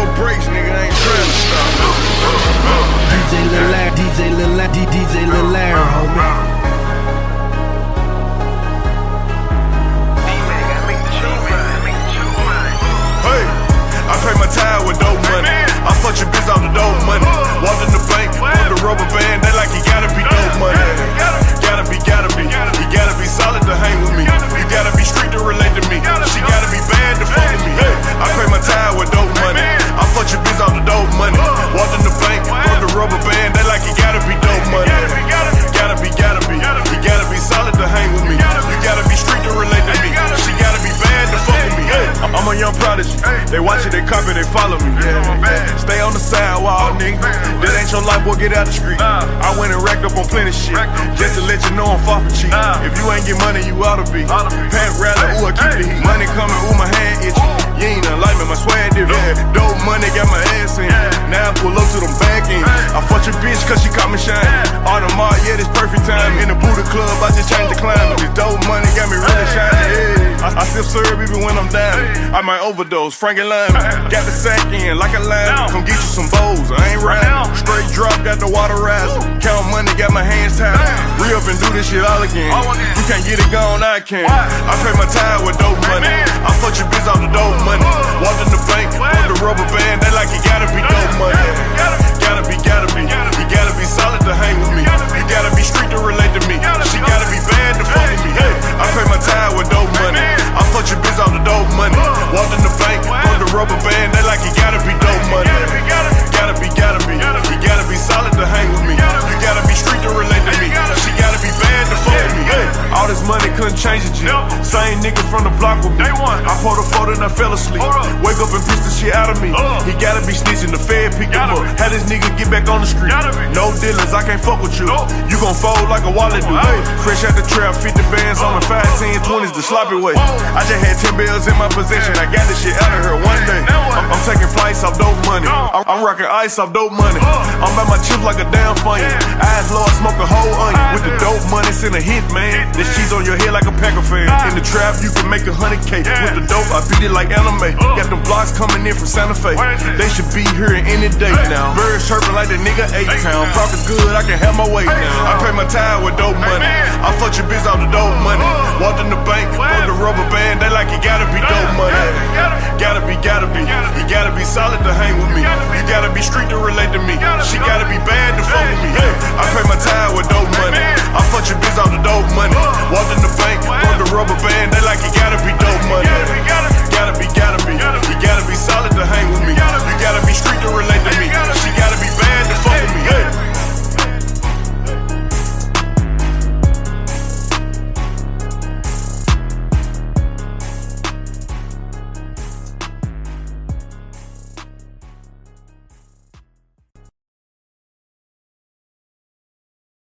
no brakes, nigga. I ain't trying to stop. DJ Lil DJ DJ homie. A young. They watch it, they copy, they follow me. Stay on the sidewalk, nigga. That ain't your life, boy, get out the street. I went and racked up on plenty shit. Just to let you know I'm far from cheap. If you ain't get money, you oughta be. Pant rally, ooh, I keep the heat. Money coming, ooh, my hand itchy. You ain't nothing like me, my swag different. Yeah. Dope money, got my ass in. Now I pull up to them back end. I fuck your bitch cause she caught me shine. Audemars, yeah, this perfect time. In the Buddha club, I just changed the climate. This dope money got me really shining. Yeah. I, I sip syrup even when I'm down. I might overdose, Frank and Lime. Got the sack in like a lime. Come get you some bowls, I ain't rhyming. Straight drop, got the water rising. Count money, got my hands tied. Re up and do this shit all again. You can't get it gone, I can. I pay my tithe with dope money. I fuck your bitch off the dope money. Walked in the bank, put the rubber band, they like it gotta be dope money. Same nigga from the block with me. I pulled a photo and I fell asleep. Wake up and piss the shit out of me. He gotta be snitching, the Fed pick him up. Had this nigga get back on the street. No dealings, I can't fuck with you. You gon' fold like a wallet do. Hey, fresh out the trap, 50 bands on the 5, 10, 20s the sloppy way. I just had 10 bills in my possession. I got this shit out of here one day. I'm, I'm taking flights off dope money. I'm, I'm rocking ice off dope money. I'm by my chips like a damn funyun. Eyes low, I smoke a whole onion. With the dope money, send a hit, man. This cheese on your head like a Packer fan the trap, you can make a hundred K. Yeah. With the dope, I beat it like anime. Uh. Got them blocks coming in from Santa Fe. They should be here any day hey. now. Birds chirping like the nigga eight town. Profits good, I can have my way hey. now. I pay my time with dope money. I fuck your bitch out the dope money. Uh. Walked in the bank, put the rubber band. They like it gotta be dope money. Gotta be, gotta be. You gotta be solid to hang with me. You gotta be street to relate to me. She gotta be bad.